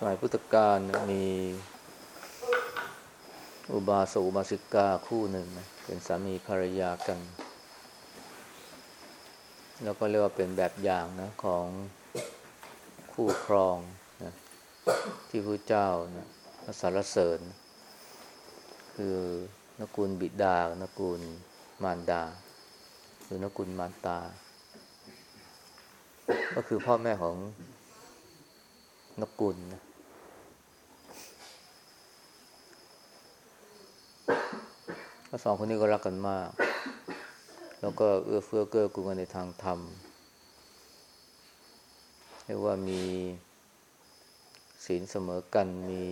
สมัยพุทธกาลมีอุบาสกอุบาสิกาคู่หนึ่งนะเป็นสามีภรรยากัน แล้วก็เรียกว่าเป็นแบบอย่างนะของคู่ครองนะที่พระเจ้านะสรรเสริญ คือนกุลบิดานกุลมารดา หรือนกุลมารตา ก็คือพ่อแม่ของนกุลนะ สองคนนี้ก็รักกันมาก แล้วก็เอื้อเฟื้อเกื้อกูลกันในทางธรรมเรียกว่ามีศีลเสมอกัน มี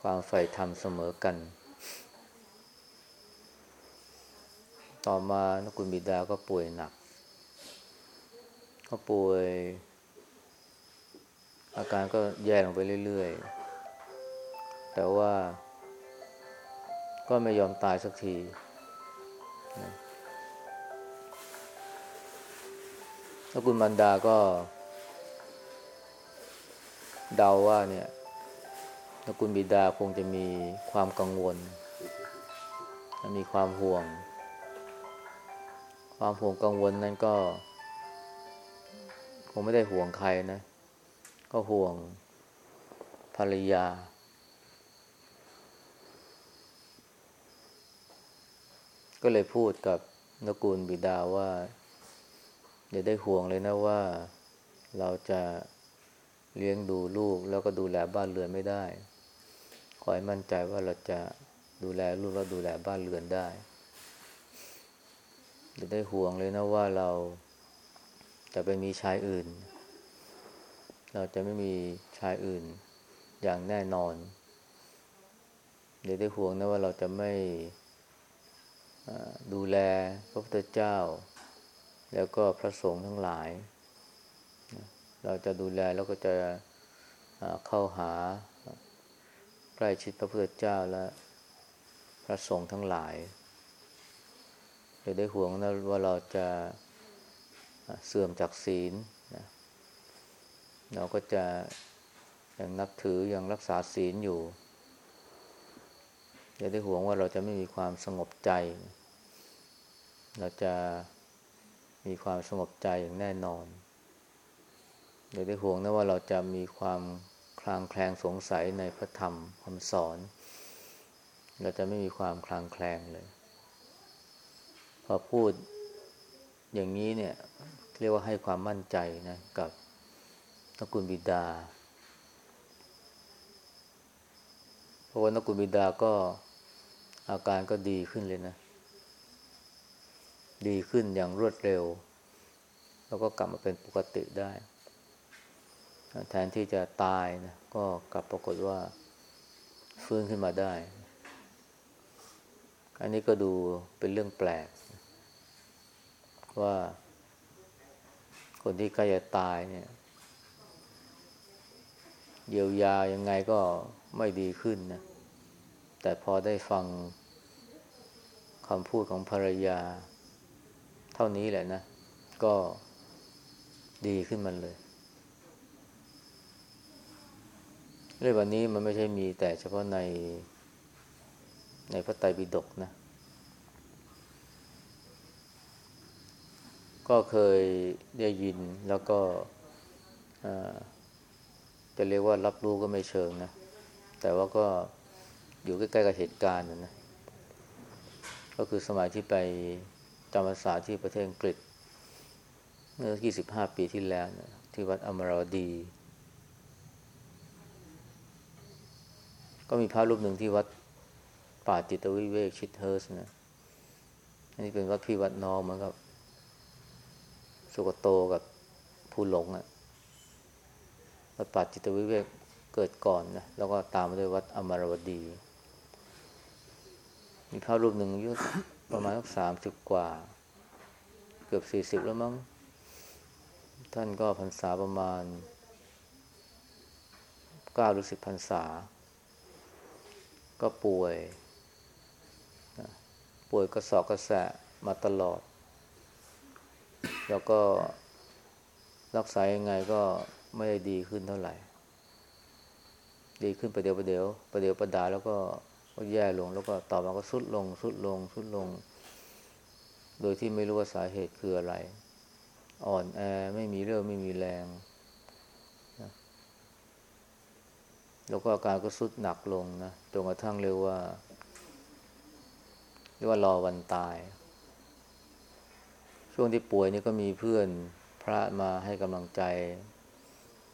ความใฝ่ธรรมเสมอกัน ต่อมานกุลบิดาก็ป่วยหนัก ก็ป่วย อาการก็แย่ลงไปเรื่อย ๆ แต่ว่า ก็ไม่ยอมตายสักทีแล้วคุณมันดาก็ เดาว่าเนี่ยนกุลบิดาคงจะมีความกังวล มีความห่วง ความห่วงกังวลนั้นก็ คงไม่ได้ห่วงใครนะ ก็ห่วงภรรยา ก็เลยพูดกับนกูลบิดาว่าอย่าได้ห่วงเลยนะว่าเราจะเลี้ยงดูลูกแล้วก็ดูแลบ้านเรือนไม่ได้ ขอให้มั่นใจว่าเราจะดูแลลูกแล้วดูแลบ้านเรือนได้อย่าได้ห่วงเลยนะว่าเราจะไปมีชายอื่น เราจะไม่มีชายอื่นอย่างแน่นอนอย่าได้ห่วงนะว่าเราจะไม่ แลพระพุทธเจ้า แล้วก็พระสงฆ์ทั้งหลาย เราจะดูแลแล้วก็จะเข้าหาใกล้ชิดพระพุทธเจ้าและพระสงฆ์ทั้งหลายจะได้ห่วงนะว่าเราจะเสื่อมจากศีลเราก็จะยังนับถือยังรักษาศีลอยู่อย่าได้ห่วงว่าเราจะไม่มีความสงบใจ เราจะมีความสงบใจอย่างแน่นอนอย่าได้ห่วงนะว่าเราจะมีความคลางแคลงสงสัยในพระธรรมคำสอน เราจะไม่มีความคลางแคลงเลย พอพูดอย่างนี้เนี่ย เรียกว่าให้ความมั่นใจนะกับตระกูลบิดา เพราะว่านกุลบิดาก็อาการก็ดีขึ้นเลยนะ ดีขึ้นอย่างรวดเร็ว แล้วก็กลับมาเป็นปกติได้ แทนที่จะตายนะก็กลับปรากฏว่า ฟื้นขึ้นมาได้ อันนี้ก็ดูเป็นเรื่องแปลก ว่าคนที่ใกล้จะตายเนี่ยเยียวยายังไงก็ไม่ดีขึ้นนะ แต่พอได้ฟังคำพูดของภรรยา เท่านี้แหละนะ ก็ดีขึ้นมันเลยเรื่องวันนี้มันไม่ใช่มีแต่เฉพาะในในพระไตรปิฎกนะ ก็เคยได้ยินแล้วก็จะเรียกว่ารับรู้ก็ไม่เชิงนะ แต่ว่าก็อยู่ใกล้ๆกับเหตุการณ์นะนะก็คือสมัยที่ไป จำพรรษาที่ประเทศอังกฤษ เมื่อ 25 ปีที่แล้วนะที่วัดอมรวดี ก็มีพระรูปหนึ่งที่วัดป่าจิตวิเวกชิดเฮิร์สนะอันนี้เป็นวัดพี่วัดน้องเหมือนกับ สุกโตกับผู้หลงอะ่ะวัดป่าจิตวิเวกเกิดก่อนนะแล้วก็ตามมาด้วยวัดอมรวดี มีพระรูปหนึ่งอายุ ประมาณสักสามสิบกว่า เกือบสี่สิบแล้วมั้ง ท่านก็พรรษาประมาณเก้าหรือสิบพรรษา ก็ป่วย ป่วยกระสอบกระแสะมาตลอด แล้วก็รักษายังไงก็ไม่ได้ดีขึ้นเท่าไหร่ ดีขึ้นประเดี๋ยวประเดี๋ยวประเดี๋ยวประดาแล้วก็ ก็แย่ลงแล้วก็ต่อมาก็สุดลง สุดลง สุดลง โดยที่ไม่รู้ว่าสาเหตุคืออะไร อ่อนแอไม่มีเรื่องไม่มีแรงนะแล้วก็อาการก็สุดหนักลงนะจนกระทั่งเรียกว่าเรียกว่ารอวันตาย ช่วงที่ป่วยนี่ก็มีเพื่อนพระมาให้กำลังใจ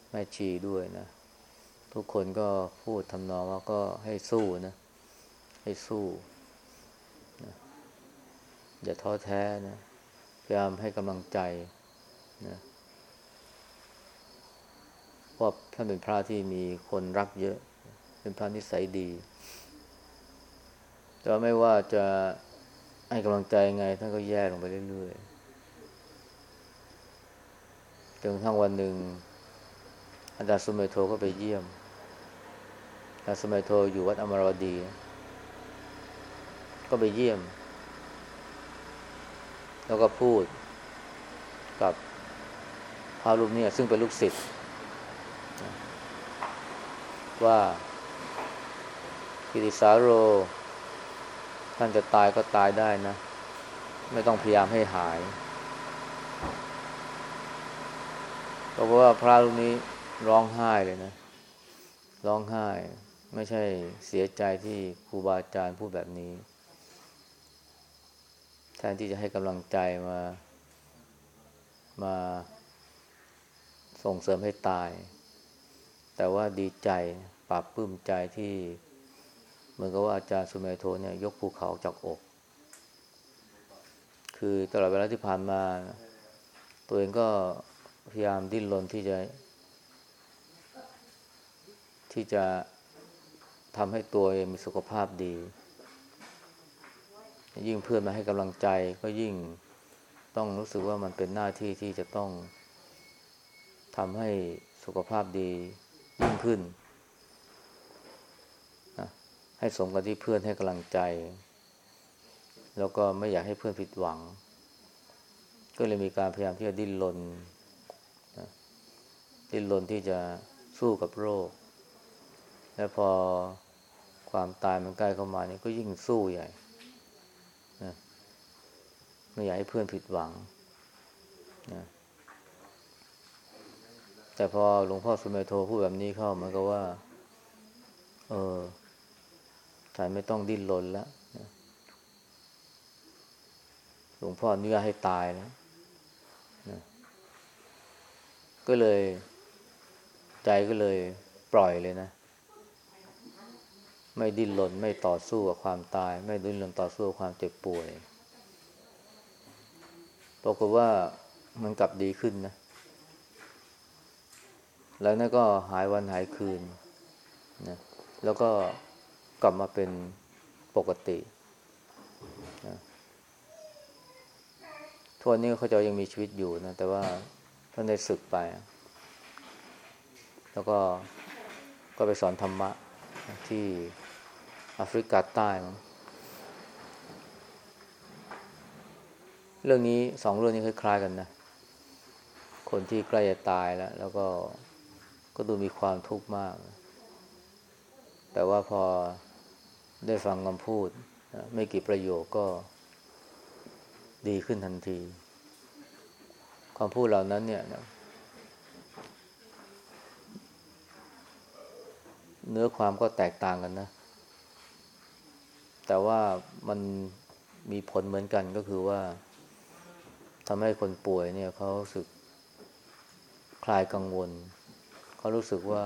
แม่ชีด้วยนะ ทุกคนก็พูดทำนองว่าก็ให้สู้นะ ให้สู้นะอย่าท้อแท้นะพยายามให้กำลังใจนะเพราะท่านเป็นพระที่มีคนรักเยอะ เป็นพระนิสัยดี แต่ไม่ว่าจะให้กำลังใจไง ท่านก็แย่ลงไปเรื่อยๆจนทั้งวันหนึ่ง อาจารย์สุเมโทก็ไปเยี่ยมอาจารย์สุเมโทอยู่วัดอมรวดี ก็ไปเยี่ยม แล้วก็พูดกับพระรูปนี้ซึ่งเป็นลูกศิษย์ว่ากิติสาโร ท่านจะตายก็ตายได้นะ ไม่ต้องพยายามให้หายเพราะว่าพระรูปนี้ร้องไห้เลยนะ ร้องไห้ ไม่ใช่เสียใจที่ครูบาอาจารย์พูดแบบนี้ แทนที่จะให้กำลังใจมา มาส่งเสริมให้ตาย แต่ว่าดีใจปรับปลื้มใจที่เหมือนกับว่าอาจารย์สุเมโทเนี่ยยกภูเขาจากอก คือตลอดเวลาที่ผ่านมา ตัวเองก็พยายามดิ้นรนที่จะ ที่จะทำให้ตัวเองมีสุขภาพดี ยิ่งเพื่อนมาให้กำลังใจก็ยิ่งต้องรู้สึกว่ามันเป็นหน้าที่ที่จะต้องทำให้สุขภาพดียิ่งขึ้นนะให้สมกับที่เพื่อนให้กำลังใจ แล้วก็ไม่อยากให้เพื่อนผิดหวัง ก็เลยมีการพยายามที่จะดิ้นรนนะดิ้นรนที่จะสู้กับโรค และพอความตายมันใกล้เข้ามานี่ก็ยิ่งสู้ใหญ่ ไม่อยากให้เพื่อนผิดหวังนะแต่พอหลวงพ่อสุเมโทพูดแบบนี้เข้ามันก็ว่า เออฉันไม่ต้องดิ้นรนแล้วนะหลวงพ่อเนื้อให้ตายแล้วนะก็เลย ใจก็เลยปล่อยเลยนะ ไม่ดิ้นรนไม่ต่อสู้กับความตาย ไม่ดิ้นรนต่อสู้กับความเจ็บป่วย ปรากฏว่ามันกลับดีขึ้นนะ แล้วนั่นก็หายวันหายคืนนะแล้วก็กลับมาเป็นปกตินะทวนนี้เขาจะยังมีชีวิตอยู่นะ แต่ว่าท่านได้ศึกไป แล้วก็ก็ไปสอนธรรมะที่แอฟริกาใต้มั้ง เรื่องนี้สองเรื่องนี้คล้ายๆกันนะ คนที่ใกล้จะตายแล้ว แล้วก็ก็ดูมีความทุกข์มาก แต่ว่าพอได้ฟังคำพูด ไม่กี่ประโยคก็ดีขึ้นทันทีคำพูดเหล่านั้นเนี่ยนะเนื้อความก็แตกต่างกันนะ แต่ว่ามันมีผลเหมือนกันก็คือว่า ทำให้คนป่วยเนี่ยเขาสึกคลายกังวล เขารู้สึกว่า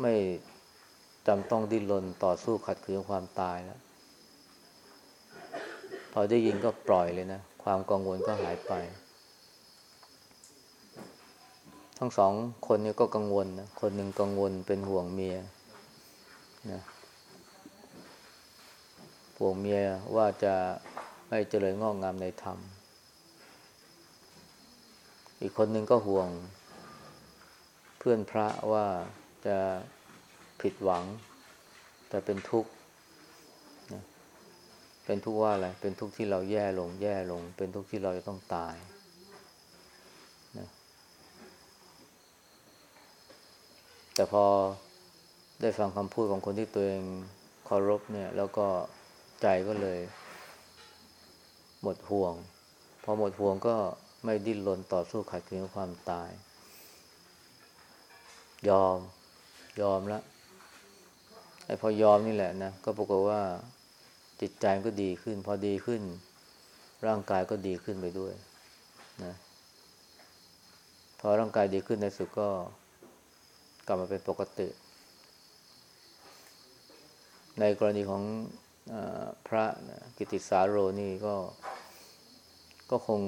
ไม่จำต้องดิ้นรนต่อสู้ขัดขืนความตายแล้ว พอได้ยินก็ปล่อยเลยนะ ความกังวลก็หายไป ทั้งสองคนนี้ก็กังวลนะ คนหนึ่งกังวลเป็นห่วงเมียนะ ห่วงเมียว่าจะไม่เจริญงอกงามในธรรม อีกคนหนึ่งก็ห่วง เพื่อนพระว่าจะผิดหวังจะเป็นทุกข์นะเป็นทุกข์ว่าอะไร เป็นทุกข์ที่เราแย่ลง แย่ลง เป็นทุกข์ที่เราจะต้องตายนะแต่พอได้ฟังคำพูดของคนที่ตัวเองเคารพเนี่ย แล้วก็ ใจก็เลย หมดห่วง พอหมดห่วงก็ไม่ดิ้นรนต่อสู้ขัดขืนกับความตาย ยอมยอมแล้วไอ้พอยอมนี่แหละนะ ก็ปรากฏว่าจิตใจก็ดีขึ้น พอดีขึ้น ร่างกายก็ดีขึ้นไปด้วยนะพอร่างกายดีขึ้นในสุดก็กลับมาเป็นปกติ ในกรณีของ พระนะกิติสาโรนี่ก็ ก็คง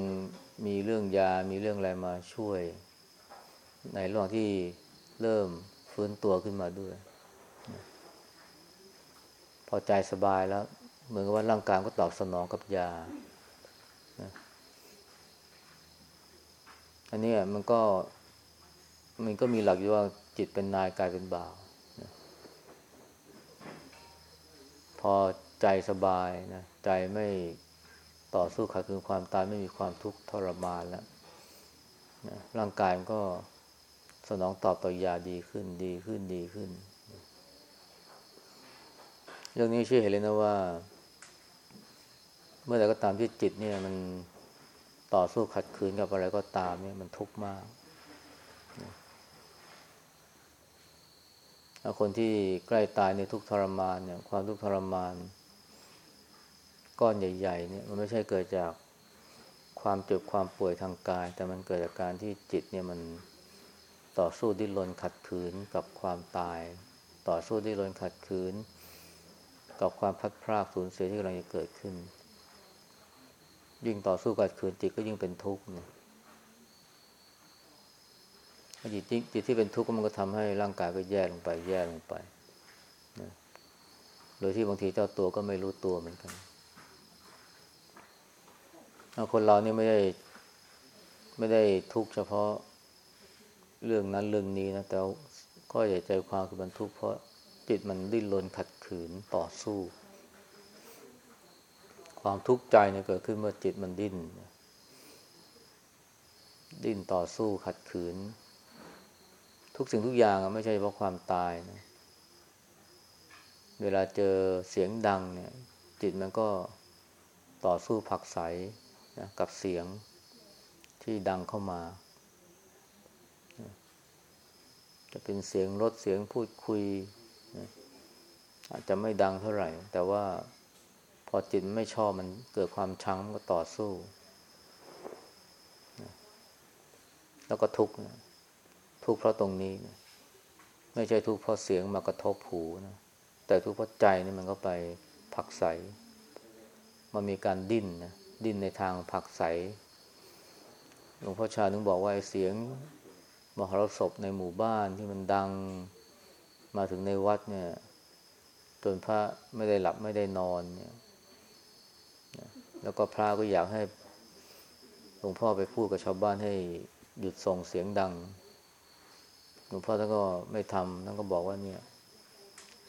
มีเรื่องยา มีเรื่องอะไรมาช่วย ในระหว่างที่เริ่มฟื้นตัวขึ้นมาด้วย พอใจสบายแล้ว เหมือนกับว่าร่างกายก็ตอบสนองกับยานะอันนี้มันก็ มันก็มีหลักอยู่ว่าจิตเป็นนายกายเป็นบ่าวนะพอ ใจสบายนะใจไม่ต่อสู้ขัดขืนความตายไม่มีความทุกข์ทรมานแล้วนะร่างกายมันก็สนองตอบต่อยาดีขึ้นดีขึ้นดีขึ้น เรื่องนี้ช่วยเห็นเลยนะว่า เมื่อไรก็ตามที่จิตเนี่ย มันต่อสู้ขัดขืนกับอะไรก็ตามเนี่ยมันทุกข์มากคนที่ใกล้ตายในทุกทรมานเนี่ย ความทุกข์ทรมาน ก้อนใหญ่ๆเนี่ยมันไม่ใช่เกิดจากความเจ็บความป่วยทางกาย แต่มันเกิดจากการที่จิตเนี่ยมันต่อสู้ดิ้นรนขัดขืนกับความตาย ต่อสู้ดิ้นรนขัดขืน กับความพัดพรากสูญเสียที่กำลังจะเกิดขึ้น ยิ่งต่อสู้ขัดขืนจิตก็ยิ่งเป็นทุกข์เนี่ยจิตจิตที่เป็นทุกข์มันก็ทำให้ร่างกายก็แย่ลงไปแย่ลงไปนะโดยที่บางทีเจ้าตัวก็ไม่รู้ตัวเหมือนกัน คนเรานี่ไม่ได้ไม่ได้ทุกข์เฉพาะเรื่องนั้นเรื่องนี้นะ แต่ก็ใหญ่ใจความคือมันทุกข์เพราะจิตมันดิ้นรนขัดขืนต่อสู้ ความทุกข์ใจเนี่ยเกิดขึ้นเมื่อจิตมันดิ้นดิ้นต่อสู้ขัดขืน ทุกสิ่งทุกอย่างไม่ใช่เฉพาะความตายนะเวลาเจอเสียงดังเนี่ย จิตมันก็ต่อสู้ผักใส นะกับเสียงที่ดังเข้ามา จะเป็นเสียงรถเสียงพูดคุยนะอาจจะไม่ดังเท่าไหร่ แต่ว่าพอจิตไม่ชอบมันเกิดความชังก็ต่อสู้นะแล้วก็ทุกข์นะทุกข์เพราะตรงนี้นะไม่ใช่ทุกข์เพราะเสียงมากระทบหูนะแต่ทุกข์เพราะใจนี่มันก็ไปผักใสมันมีการดิ้นนะ ดิ้นในทางผักใส หลวงพ่อชาถึงบอกว่าเสียงมหรสพในหมู่บ้านที่มันดังมาถึงในวัดเนี่ยจนพระไม่ได้หลับไม่ได้นอนเนี่ยแล้วก็พระก็อยากให้หลวงพ่อไปพูดกับชาวบ้านให้หยุดส่งเสียงดัง หลวงพ่อท่านก็ไม่ทำท่านก็บอกว่าเนี่ย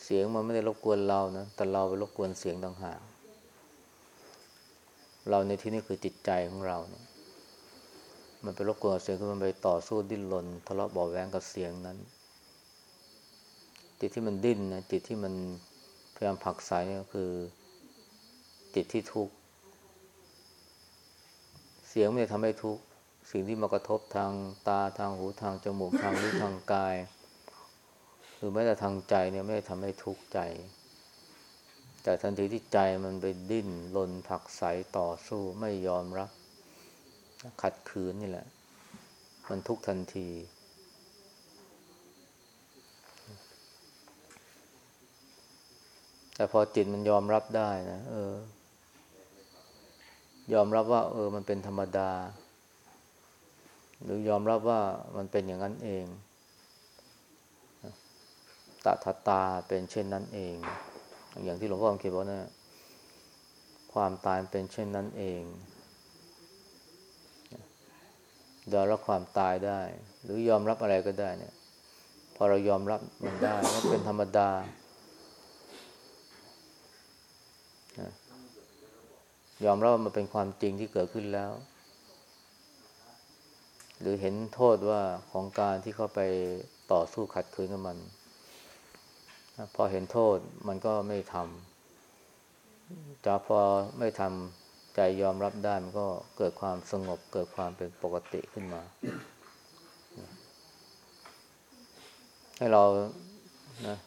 เสียงมันไม่ได้รบกวนเรานะแต่เราไปรบกวนเสียงต่างหาก เราในที่นี้คือจิตใจของเราเนี่ยมันไปรบกวนเสียงคือมันไปต่อสู้ดิ้นรนทะเลาะบาแวงกับเสียงนั้น จิตที่มันดิ้นนะจิตที่มันพยายามผักสายเนี่ยคือ จิตที่ทุกข์เสียงไม่ได้ทำให้ทุกข์สิ่งที่มากระทบทางตาทางหูทางจมูกทางลิ้นทางกาย หรือแม้แต่ทางใจเนี่ยไม่ได้ทำให้ทุกข์ใจ แต่ทันทีที่ใจมันไปดิ้นรนผักใสต่อสู้ไม่ยอมรับ ขัดขืนนี่แหละ มันทุกทันที แต่พอจิตมันยอมรับได้นะเออ ยอมรับว่า เออ มันเป็นธรรมดา หรือยอมรับว่ามันเป็นอย่างนั้นเองตถาตาเป็นเช่นนั้นเอง อย่างที่หลวงพ่อเขียนบอกนะ ความตายเป็นเช่นนั้นเองยอมรับความตายได้ หรือยอมรับอะไรก็ได้เนี่ย พอเรายอมรับมันได้ก็เป็นธรรมดายอมรับว่ามันเป็นความจริงที่เกิดขึ้นแล้ว หรือเห็นโทษว่าของการที่เขาไปต่อสู้ขัดขืนกับมัน พอเห็นโทษมันก็ไม่ทำจะพอไม่ทำใจยอมรับได้มันก็เกิดความสงบเกิดความเป็นปกติขึ้นมา ให้เรานะ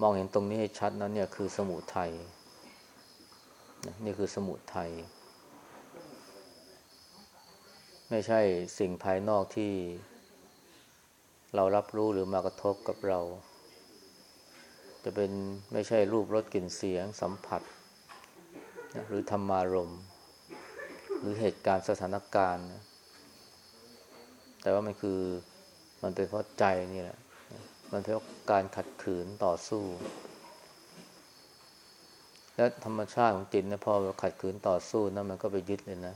มองเห็นตรงนี้ให้ชัดนะเนี่ยคือสมุทัยนี่คือสมุทัยไม่ใช่สิ่งภายนอกที่เรารับรู้หรือมากระทบกับเรา จะเป็นไม่ใช่รูปรสกลิ่นเสียงสัมผัส หรือธรรมารมหรือเหตุการณ์สถานการณ์ แต่ว่ามันคือมันเป็นเพราะใจนี่แหละ มันเป็นเพราะการขัดขืนต่อสู้ และธรรมชาติของจิตเนี่ยพอขัดขืนต่อสู้นะมันก็ไปยึดเลยนะ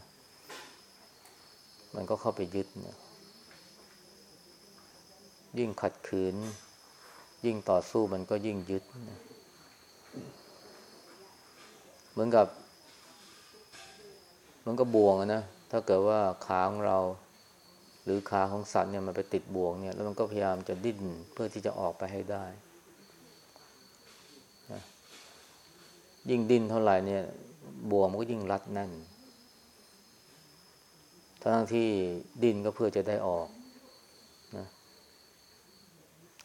มันก็เข้าไปยึดนี่ยยิ่งขัดขืน ยิ่งต่อสู้มันก็ยิ่งยึด เหมือนกับเหมือนกับบ่วงนะ ถ้าเกิดว่าขาของเรา หรือขาของสัตว์เนี่ยมันไปติดบ่วงเนี่ย แล้วมันก็พยายามจะดิ้นเพื่อที่จะออกไปให้ได้ ยิ่งดิ้นเท่าไหร่เนี่ยบ่วงมันก็ยิ่งรัดแน่นทั้งที่ดิ้นก็เพื่อจะได้ออก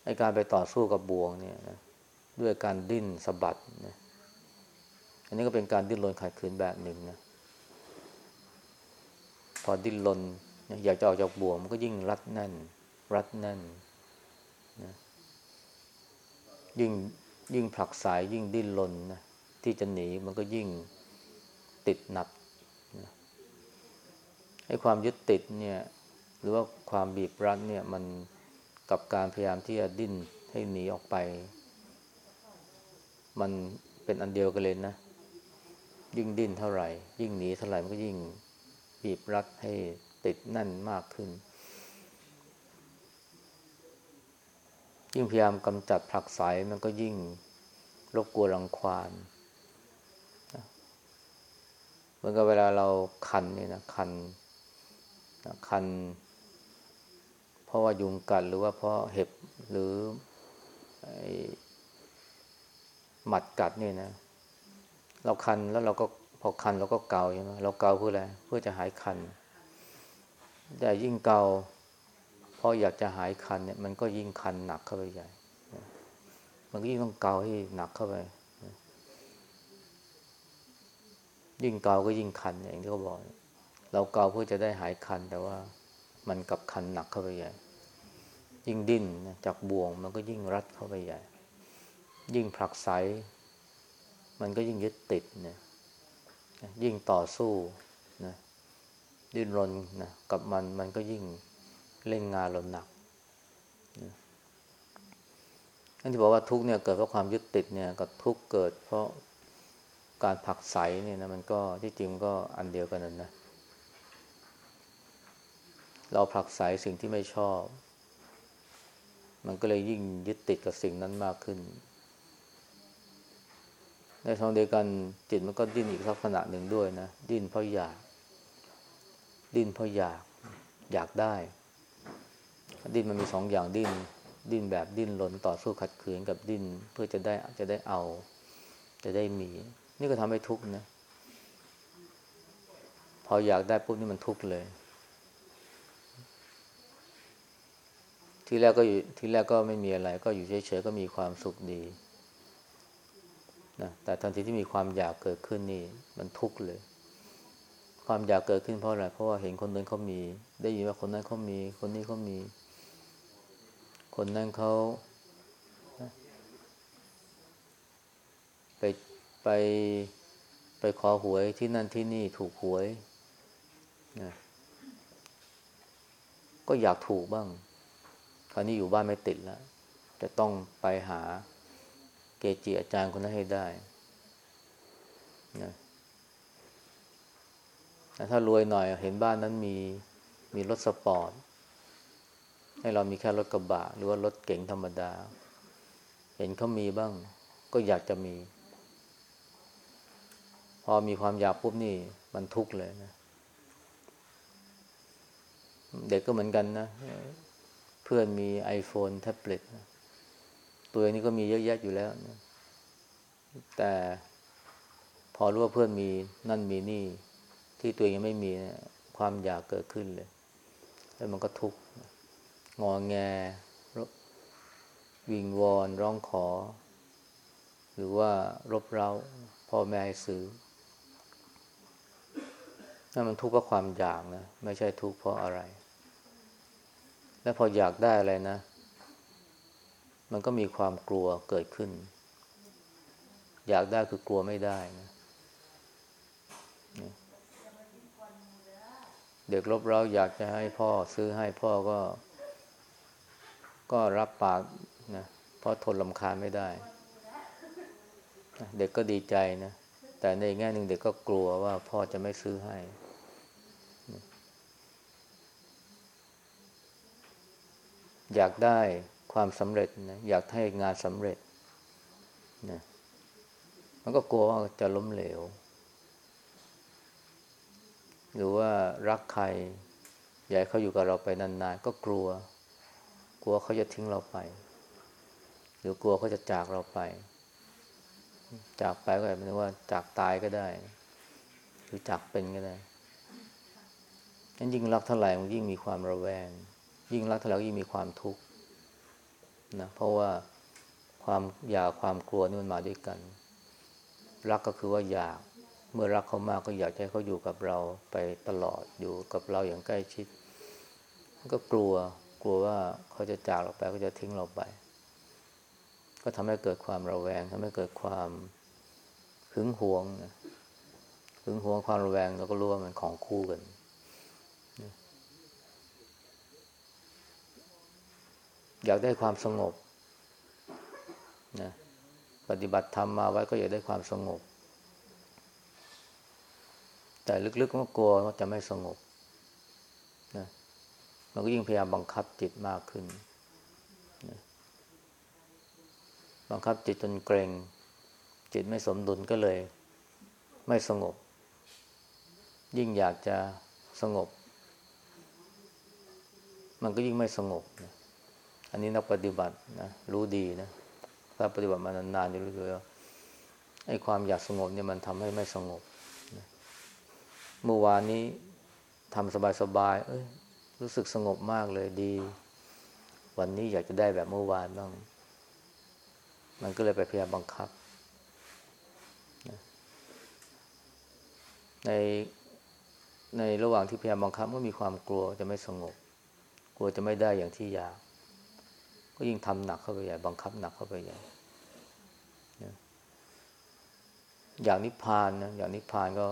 ไอการไปต่อสู้กับบ่วงเนี่ยนะด้วยการดิ้นสะบัดนะอันนี้ก็เป็นการดิ้นรนขัดขืนแบบหนึ่งนะพอดิ้นรนอยากจะออกจากบ่วงมันก็ยิ่งรัดแน่น รัดแน่นนะยิ่งยิ่งผลักสายยิ่งดิ้นรนนะที่จะหนีมันก็ยิ่งติดหนักไอ้ความยึดติดเนี่ย หรือว่าความบีบรัดเนี่ยมัน กับการพยายามที่จะดิ้นให้หนีออกไป มันเป็นอันเดียวกันเลยนะ ยิ่งดิ้นเท่าไหร่ ยิ่งหนีเท่าไหร่มันก็ยิ่งบีบรัดให้ติดนั่นมากขึ้น ยิ่งพยายามกำจัดผลักไสมันก็ยิ่งรบกวนรังควานเหมือนกับเวลาเราคันนี่นะคันคัน เพราะว่ายุงกัดหรือว่าเพราะเห็บหรือหมัดกัดนี่นะ เราคันแล้วเราก็พอคันเราก็เกาใช่ไหมเราเกาเพื่ออะไรเพื่อจะหายคัน แต่ยิ่งเกาเพออยากจะหายคันเนี่ย มันก็ยิ่งคันหนักเข้าไปใหญ่มันก็ยิ่งต้องเกาให้หนักเข้าไป ยิ่งเกาก็ยิ่งคันอย่างที่เขาบอก เราเกาเพื่อจะได้หายคันแต่ว่า มันกับคันหนักเข้าไปใหญ่ ยิ่งดิ้นจากบ่วงมันก็ยิ่งรัดเข้าไปใหญ่ ยิ่งผลักไส มันก็ยิ่งยึดติดเนี่ยยิ่งต่อสู้นะดิ้นรนนะกับมันมันก็ยิ่งเล่นงานเราหนักอันที่บอกว่าทุกเนี่ยเกิดเพราะความยึดติดเนี่ยกับทุกเกิดเพราะการผักใสเนี่ยนะมันก็ที่จริงก็อันเดียวกันนั่นนะ เราผลักไสสิ่งที่ไม่ชอบ มันก็เลยยิ่งยึดติดกับสิ่งนั้นมากขึ้น ในทางเดียวกันจิตมันก็ดิ้นอีกสักขณะหนึ่งด้วยนะ ดิ้นเพราะอยาก ดิ้นเพราะอยาก อยากได้ ดิ้นมันมีสองอย่างดิ้น ดิ้นแบบดิ้นหลนต่อสู้ขัดขืนกับดิ้น เพื่อจะได้จะได้เอา จะได้มี นี่ก็ทำให้ทุกข์นะ พออยากได้ปุ๊บนี่มันทุกข์เลย ที่แรกก็อยู่ที่แรกก็ไม่มีอะไร ก็อยู่เฉยๆก็มีความสุขดีนะแต่ทันทีที่มีความอยากเกิดขึ้นนี่ มันทุกข์เลย ความอยากเกิดขึ้นเพราะอะไรเพราะว่าเห็นคนนั้นเขามี ได้ยินว่าคนนั้นเขามี คนนี้เขามี คนนั้นเขาไปไปไปขอหวยที่นั่นที่นี่ถูกหวยนะก็อยากถูกบ้าง ราวนี้อยู่บ้านไม่ติดแล้ว จะต้องไปหาเกจิอาจารย์คนนั้นให้ได้นะถ้ารวยหน่อยเห็นบ้านนั้นมีมีรถสปอร์ต ให้เรามีแค่รถกระบะหรือว่ารถเก๋งธรรมดา เห็นเขามีบ้าง ก็อยากจะมี พอมีความอยากปุ๊บนี่ มันทุกข์เลยนะ เด็กก็เหมือนกันนะ เพื่อนมี iPhone แท็บเล็ตตัวเองนี่ก็มีเยอะแยะอยู่แล้วนะแต่พอรู้ว่าเพื่อนมีนั่นมีนี่ ที่ตัวเองยังไม่มีนะความอยากเกิดขึ้นเลย แล้วมันก็ทุกข์งอแงวิงวอนร้องขอ หรือว่ารบเร้าพ่อแม่ให้ซื้อนั่นมันทุกข์เพราะความอยากนะ ไม่ใช่ทุกข์เพราะอะไร และพออยากได้อะไรนะ มันก็มีความกลัวเกิดขึ้น อยากได้คือกลัวไม่ได้นะเด็กรบเราอยากจะให้พ่อซื้อให้พ่อก็ ก็รับปากนะเพราะทนลำคาญไม่ได้ เด็กก็ดีใจนะ แต่ในแง่หนึ่งเด็กก็กลัวว่าพ่อจะไม่ซื้อให้ อยากได้ความสำเร็จนะอยากให้งานสำเร็จนะมันก็กลัวว่าจะล้มเหลว หรือว่ารักใคร อยากให้เขาอยู่กับเราไปนานๆ ก็กลัว กลัวเขาจะทิ้งเราไป หรือกลัวเขาจะจากเราไป จากไปก็หมายถึงว่าจากตายก็ได้ หรือจากเป็นก็ได้นั้นยิ่งรักเท่าไหร่มันยิ่งมีความระแวง ยิ่งรักเท่าไหร่ยิ่งมีความทุกข์นะเพราะว่าความอยากความกลัวนี่มันมาด้วยกัน รักก็คือว่าอยากเมื่อรักเขามากก็อยากให้เขาอยู่กับเราไปตลอดอยู่กับเราอย่างใกล้ชิด ก็กลัวกลัวว่าเขาจะจากเราไปเขาจะทิ้งเราไป ก็ทำให้เกิดความระแวงทำให้เกิดความหึงหวงนะหึงหวงความระแวงเราก็รู้ว่ามันของคู่กัน อยากได้ความสงบนะปฏิบัติธรรมมาไว้ก็อยากได้ความสงบ แต่ลึกๆก็กลัวว่าจะไม่สงบนะมันก็ยิ่งพยายามบังคับจิตมากขึ้นนะบังคับจิตจนเกรง จิตไม่สมดุลก็เลย ไม่สงบ ยิ่งอยากจะสงบ มันก็ยิ่งไม่สงบนะ นนี้นักปฏิบัตินะรู้ดีนะถ้าปฏิบัติมานานๆจะรู้เลยว่าไอ้ความอยากสงบเนี่ยมันทำให้ไม่สงบนะเมื่อวานนี้ทำสบายๆเอ้ยรู้สึกสงบมากเลยดี วันนี้อยากจะได้แบบเมื่อวานบ้าง มันก็เลยไปพยายามบังคับนะในในระหว่างที่พยายามบังคับก็มีความกลัวจะไม่สงบ กลัวจะไม่ได้อย่างที่อยาก ก็ยิ่งทำหนักเข้าไปใหญ่บังคับหนักเข้าไปใหญ่อย่างนิพพานนะอย่างนิพพานก็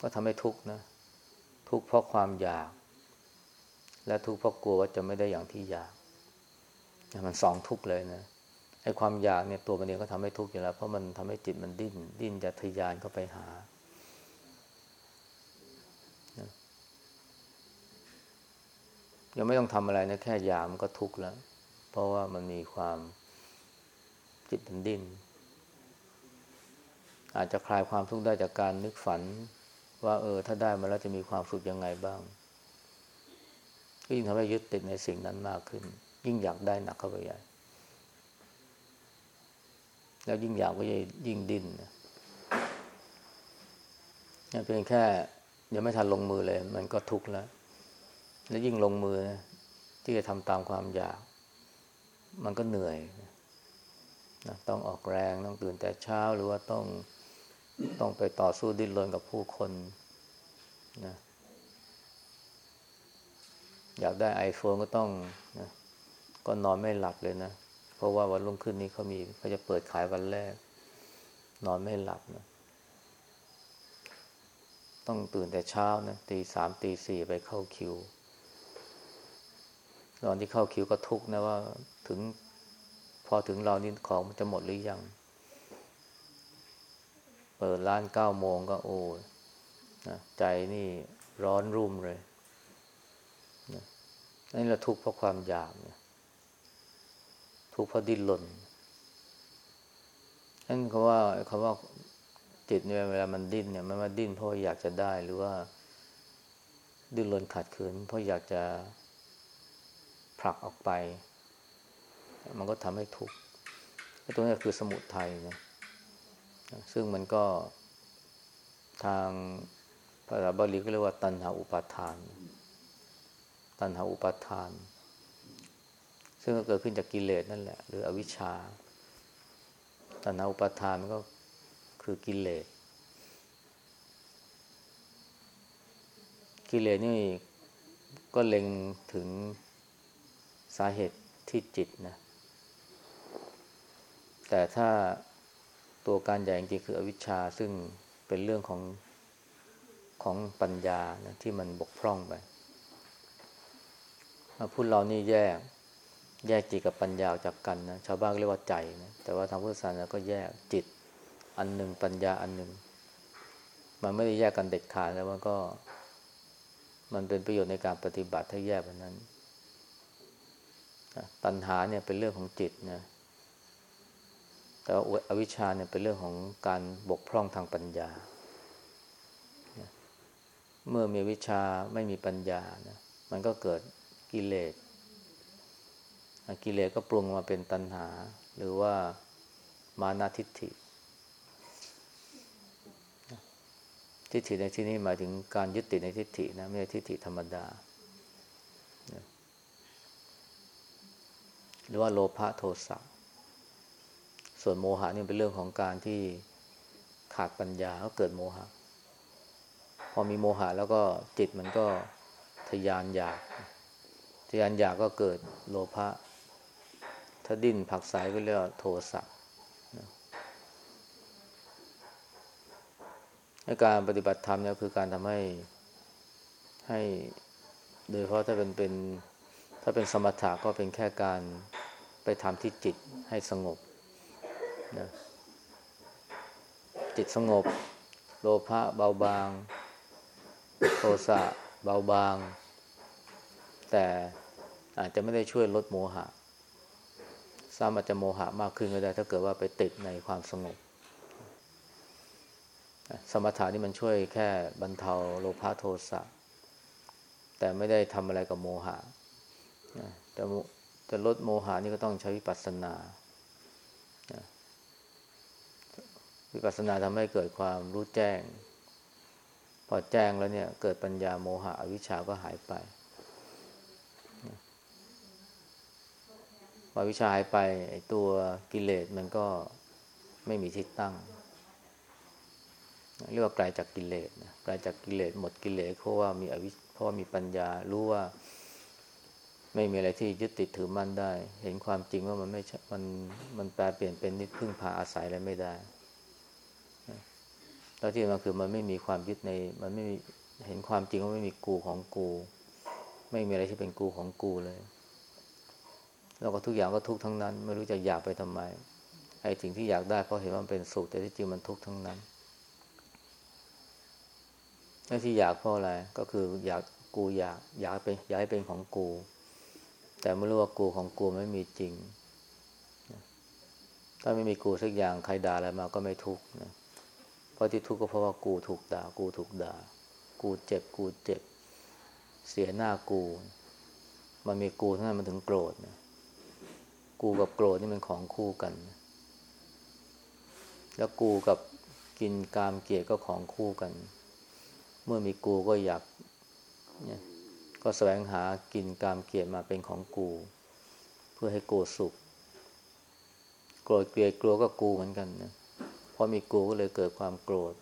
ก็ทำให้ทุกข์นะ ทุกข์เพราะความอยาก และทุกข์เพราะกลัวว่าจะไม่ได้อย่างที่อยากมันสองทุกข์เลยนะไอ้ความอยากเนี่ยตัวมันเองก็ทำให้ทุกข์อยู่แล้ว เพราะมันทำให้จิตมันดิ้น ดิ้นจะทยานเข้าไปหา ยังไม่ต้องทำอะไรนะแค่ยามก็ทุกข์แล้ว เพราะว่ามันมีความจิตมันดิ้นอาจจะคลายความทุกข์ได้จากการนึกฝัน ว่า เออ ถ้าได้มาแล้วจะมีความสุขยังไงบ้างก็ยิ่งทำให้ยึดติดในสิ่งนั้นมากขึ้น ยิ่งอยากได้หนักเข้าไปใหญ่แล้วยิ่งอยากก็ยิ่งดิ้นนะเพียงแค่ยังไม่ทันลงมือเลย มันก็ทุกข์แล้ว แล้วยิ่งลงมือนะที่จะทำตามความอยาก มันก็เหนื่อยนะต้องออกแรงต้องตื่นแต่เช้าหรือว่าต้องต้องไปต่อสู้ดิ้นรนกับผู้คนนะอยากได้ไอโฟนก็ต้องนะก็นอนไม่หลับเลยนะ เพราะว่าวันรุ่งขึ้นนี้เขามีเขาจะเปิดขายวันแรก นอนไม่หลับนะต้องตื่นแต่เช้านะตีสามตีสี่ไปเข้าคิว ตอนที่เข้าคิวก็ทุกนะว่าถึงพอถึงเรานี่ของมันจะหมดหรือยัง เปิดร้านเก้าโมงก็โอ้นะใจนี่ร้อนรุ่มเลยนะนี่เราทุกข์เพราะความอยากนะทุกข์เพราะดิ้นรนนั่นเขาว่าเขาว่าจิตเนี่ยเวลามันดิ้นเนี่ยมันมาดิ้นเพราะอยากจะได้หรือว่า ดิ้นรนขัดขืนเพราะอยากจะ ผลักออกไป มันก็ทำให้ทุกข์ตรงนี้คือสมุทัยนะซึ่งมันก็ทางภาษาบาลีก็เรียกว่าตัณหาอุปาทาน ตัณหาอุปาทาน ซึ่งก็เกิดขึ้นจากกิเลสนั่นแหละ หรืออวิชชา ตัณหาอุปาทานมันก็คือกิเลส กิเลสนี่ก็เล็งถึง สาเหตุที่จิตนะแต่ถ้าตัวการใหญ่จริงๆคืออวิชชาซึ่งเป็นเรื่องของของปัญญานะที่มันบกพร่องไปพูดเรานี่แยกแยกจิตกับปัญญาออกจากกันนะชาวบ้านเรียกว่าใจนะแต่ว่าทางพุทธศาสนาก็แยกจิตอันหนึ่งปัญญาอันหนึ่งมันไม่ได้แยกกันเด็ดขาดแล้วมันก็ มันเป็นประโยชน์ในการปฏิบัติถ้าแยกแบบนั้น ตัณหาเนี่ยเป็นเรื่องของจิตนะแต่ว่าอวิชชาเนี่ยเป็นเรื่องของการบกพร่องทางปัญญา เมื่อมีวิชาไม่มีปัญญานะมันก็เกิดกิเลสกิเลสก็ปรุงมาเป็นตัณหา หรือว่ามานาทิฏฐิ ทิฏฐิในที่นี้หมายถึงการยึดติดในทิฏฐินะไม่ใช่ทิฏฐิธรรมดา หรือว่าโลภะโทสะส่วนโมหะนี่เป็นเรื่องของการที่ขาดปัญญาก็เกิดโมหะ พอมีโมหะแล้วก็จิตมันก็ทยานอยาก ทยานอยากก็เกิดโลภะถ้าดิ้นผักสายก็เรียกว่าโทสะในการปฏิบัติธรรมเนี่ยคือการทำให้ให้ โดยเพราะถ้าเป็นเป็น ถ้าเป็นสมถะก็เป็นแค่การไปทำที่จิตให้สงบนะจิตสงบ โลภะเบาบาง โทสะเบาบาง แต่อาจจะไม่ได้ช่วยลดโมหะซ้ำอาจจะโมหะมากขึ้นก็ได้ ถ้าเกิดว่าไปติดในความสงบ สมถะนี่มันช่วยแค่บรรเทาโลภะโทสะ แต่ไม่ได้ทำอะไรกับโมหะ แต่จะลดโมหะนี่ก็ต้องใช้วิปัสสนา วิปัสสนาทำให้เกิดความรู้แจ้ง พอแจ้งแล้วเนี่ย เกิดปัญญาโมหะอวิชชาก็หายไปพอวิชาหายไปไอ้ตัวกิเลสมันก็ไม่มีที่ตั้ง เรียกว่าไกลจากกิเลสไกลจากกิเลสหมดกิเลสเพราะว่ามีอวิเพราะว่ามีปัญญารู้ว่า ไม่มีอะไรที่ยึดติดถือมั่นได้ เห็นความจริงว่ามันไม่มันมันแปลเปลี่ยนเป็นนิดพึ่งพาอาศัยอะไรไม่ได้แล้วที่มันคือมันไม่มีความยึดใน มันไม่มีเห็นความจริงว่าไม่มีกูของกู ไม่มีอะไรที่เป็นกูของกูเลย แล้วก็ทุกอย่างก็ทุกทั้งนั้น ไม่รู้จะอยากไปทำไมไอ้สิ่งที่อยากได้เพราะเห็นว่ามันเป็นสุขแต่ที่จริงมันทุกทั้งนั้นไอ้ที่อยากเพราะอะไรก็คืออยากกูอยากอยากเป็นอยากให้เป็นของกู แต่ไม่รู้ว่ากูของกูไม่มีจริง ถ้าไม่มีกูสักอย่างใครด่าอะไรมาก็ไม่ทุกข์นะราะที่ทุกข์ก็เพราะว่ากูถูกด่า กูถูกด่า กูเจ็บ กูเจ็บ เสียหน้ากู มันมีกูทั้งนั้นมันถึงโกรธนะกูกับโกรธนี่มันของคู่กัน แล้วกูกับกินกามเกียรก็ของคู่กัน เมื่อมีกูก็อยากเนี่ย ก็แสวงหากินกามเกียรมาเป็นของกู เพื่อให้กูสุขโกรธเกลียดกลัวก็กูเหมือนกันนะราะมีกูก็เลยเกิดความโกรธ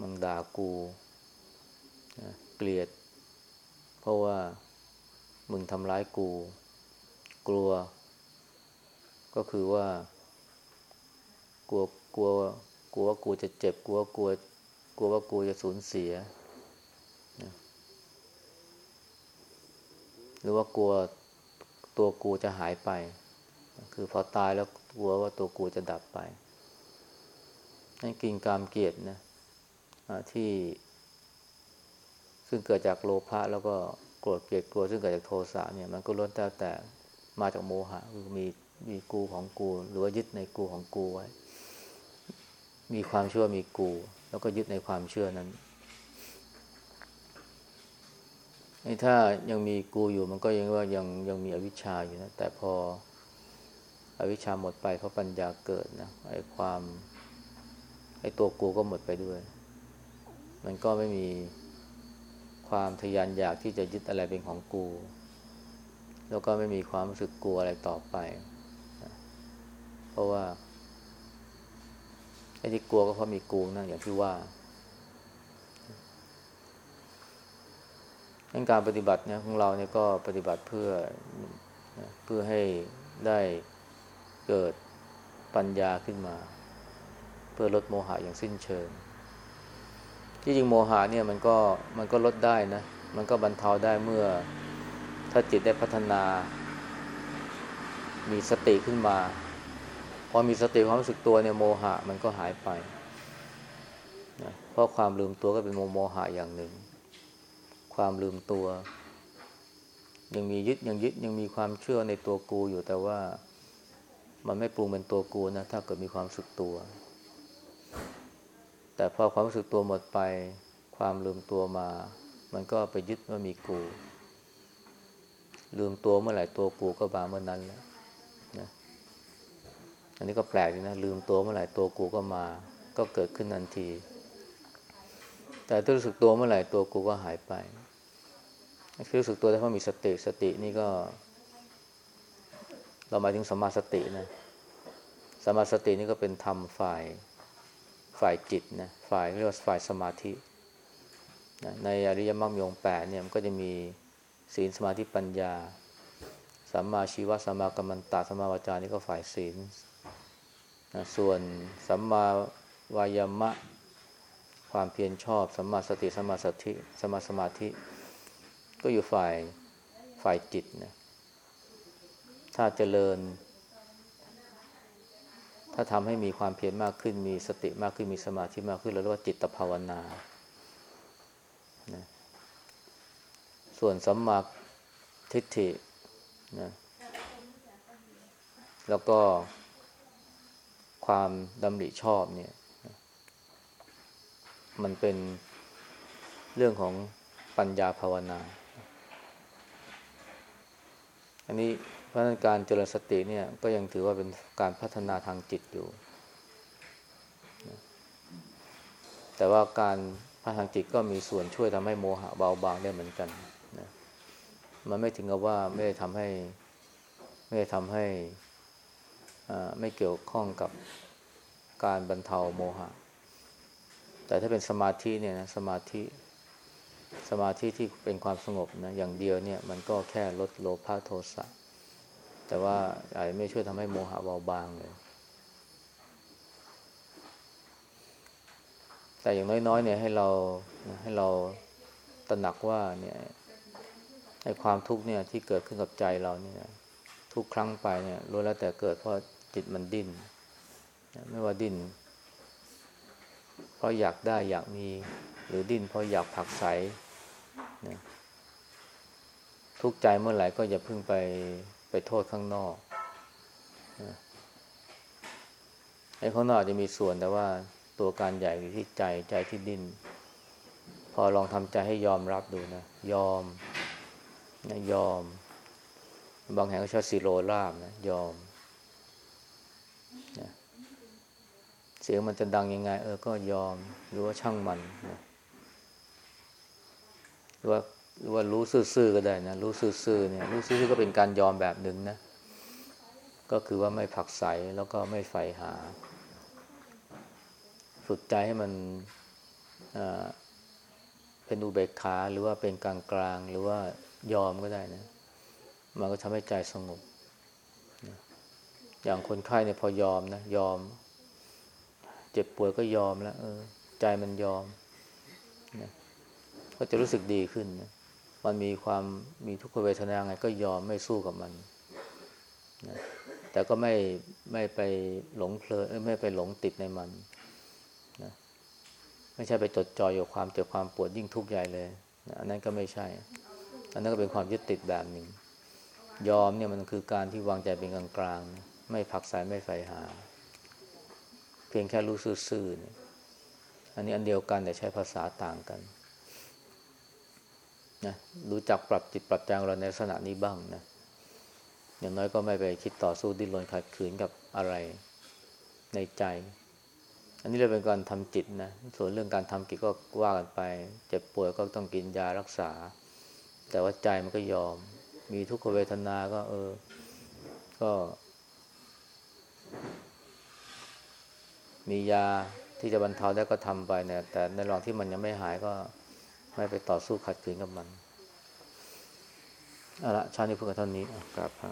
มันด่ากูเกลียด เพราะว่ามึงทำร้ายกู กลัว ก็คือว่า กลัวกลัวกลัวว่ากูจะเจ็บกลัวกลัวกลัวว่ากูจะสูญเสีย หรือว่ากลัวตัวกูจะหายไป คือพอตายแล้วกลัวว่าตัวกูจะดับไป นั่นกินกามเกียรตินะที่ ซึ่งเกิดจากโลภะแล้วก็โกรธเกลียดกลัว ซึ่งเกิดจากโทสะเนี่ย มันก็ล้วนแต่แต่มาจากโมหะคือมีมีกูของกู หรือว่ายึดในกูของกูไว้ มีความเชื่อมีกู แล้วก็ยึดในความเชื่อนั้น นี่ถ้ายังมีกูอยู่มันก็ยังว่ายังยังมีอวิชชาอยู่นะ แต่พออวิชชาหมดไปเพราะปัญญาเกิดนะไอ้ความไอ้ตัวกูก็หมดไปด้วย มันก็ไม่มีความทยานอยากที่จะยึดอะไรเป็นของกู แล้วก็ไม่มีความรู้สึกกลัวอะไรต่อไปนะเพราะว่าไอ้ที่กลัวก็เพราะมีกูนั่นอย่างที่ว่า การปฏิบัติเนี่ยของเราเนี่ยก็ปฏิบัติเพื่อเพื่อให้ได้เกิดปัญญาขึ้นมา เพื่อลดโมหะอย่างสิ้นเชิง ที่จริงโมหะเนี่ยมันก็มันก็ลดได้นะ มันก็บรรเทาได้เมื่อถ้าจิตได้พัฒนา มีสติขึ้นมา พอมีสติความรู้สึกตัวเนี่ยโมหะมันก็หายไปนะเพราะความลืมตัวก็เป็นโมโมหะอย่างหนึ่ง ความลืมตัว ยังมียึดยังยึดยังมีความเชื่อในตัวกูอยู่แต่ว่า มันไม่ปรุงเป็นตัวกูนะถ้าเกิดมีความสึกตัว แต่พอความรู้สึกตัวหมดไป ความลืมตัวมา มันก็ไปยึดว่ามีกู ลืมตัวเมื่อไหร่ตัวกูก็บาเมื่อนั้นแล้วนะอันนี้ก็แปลกนะลืมตัวเมื่อไหร่ตัวกูก็มา ก็เกิดขึ้นทันที แต่ถ้ารู้สึกตัวเมื่อไหร่ตัวกูก็หายไป คือรู้สึกตัวแต่พอมีสติสตินี่ก็ เราหมายถึงสมาสตินะสมาสตินี่ก็เป็นธรรมฝ่ายฝ่ายจิตนะฝ่ายเรียกว่าฝ่ายสมาธินะในอริยมรรคยงแปดเนี่ยมันก็จะมีศีลสมาธิปัญญาสัมมาชีวะสัมมากรรมันตาสัมมาวาจานี่ก็ฝ่ายศีลนะส่วนสัมมาวายามะ ความเพียรชอบสัมมาสติสัมมาสติสัมมาสมาธิ ก็อยู่ฝ่ายฝ่ายจิตนะถ้าเจริญ ถ้าทำให้มีความเพียรมากขึ้น มีสติมากขึ้นมีสมาธิมากขึ้นแล้วเรียกว่าจิตภาวนานะส่วนสัมมาทิฏฐินะแล้วก็ความดำริชอบเนี่ย มันเป็นเรื่องของปัญญาภาวนา อันนี้พราะการเจริญสติเนี่ยก็ยังถือว่าเป็นการพัฒนาทางจิตอยู่ แต่ว่าการพัฒนาทงจิตก็มีส่วนช่วยทำให้โมหะเบาบางได้เหมือนกันนะมันไม่ถึงกับว่าไม่ได้ทำให้ไม่ได้ทำให้ไม่เกี่ยวข้องกับการบรรเทาโมหะ แต่ถ้าเป็นสมาธิเนี่ยนะสมาธิ สมาธิที่เป็นความสงบนะอย่างเดียวเนี่ยมันก็แค่ลดโลภะโทสะแต่ว่าอาจจะไม่ช่วยทำให้โมหะเบาบางเลย แต่อย่างน้อยๆเนี่ยให้เราให้เราตระหนักว่าเนี่ยให้ความทุกข์เนี่ยที่เกิดขึ้นกับใจเราเนี่ยทุกครั้งไปเนี่ยรู้แล้วแต่เกิดเพราะจิตมันดิ้นไม่ว่าดิ้นเพราะอยากได้อยากมี หรือดิ้นเพราะอยากผักใส ทุกข์ใจเมื่อไหร่ก็อย่าพิ่งไปไปโทษข้างนอกไอ้ข้างนอกจะมีส่วนแต่ว่าตัวการใหญ่อยู่ที่ใจใจที่ดิ้น พอลองทำใจให้ยอมรับดูนะ ยอมนะยอม บางแห่งก็ชอบสิโรลาบนะ ยอมนะเสียงมันจะดังยังไง เออก็ยอมหรือว่าช่างมันนะ รือว่าหรือว่ารู้ซื่อๆก็ได้นะรู้ซื่อๆเนี่ยรู้ซื่อๆก็เป็นการยอมแบบหนึ่งนะ ก็คือว่าไม่ผักใสแล้วก็ไม่ใฝ่หา ฝึกใจให้มันเป็นอุเบกขาหรือว่าเป็นกลางกลางหรือว่ายอมก็ได้นะ มันก็ทำให้ใจสงบ อย่างคนไข้เนี่ยพอยอมนะ ยอม เจ็บป่วยก็ยอมแล้วเออ ใจมันยอม ก็จะรู้สึกดีขึ้นนะมันมีความมีทุกขเวทนาไงก็ยอมไม่สู้กับมันนะแต่ก็ไม่ไม่ไปหลงเพลินไม่ไปหลงติดในมันนะไม่ใช่ไปจดจ่ออยู่ความเจ็บความปวดยิ่งทุกข์ใหญ่เลยนะอันนั้นก็ไม่ใช่ อันนั้นก็เป็นความยึดติดแบบหนึ่ง ยอมเนี่ยมันคือการที่วางใจเป็นกลางกลางไม่ผักสายไม่ใฝ่หา เพียงแค่รู้ซื่อๆอันนี้อันเดียวกันแต่ใช้ภาษาต่างกัน นะรู้จักปรับจิตปรับใจของเราในลักษณะนี้บ้างนะอย่างน้อยก็ไม่ไปคิดต่อสู้ดิ้นรนขัดขืนกับอะไรในใจ อันนี้เราเป็นการทำจิตนะส่วนเรื่องการทำกิจก็ว่ากันไป เจ็บป่วยก็ต้องกินยารักษา แต่ว่าใจมันก็ยอม มีทุกขเวทนาก็ เออ ก็ มียาที่จะบรรเทาได้ก็ทำไปเนี่ยแต่ในระหว่างที่มันยังไม่หายก็ ไม่ไปต่อสู้ขัดขืนกับมันเอาละชาตินี้พูดกันเท่านี้กราบพระ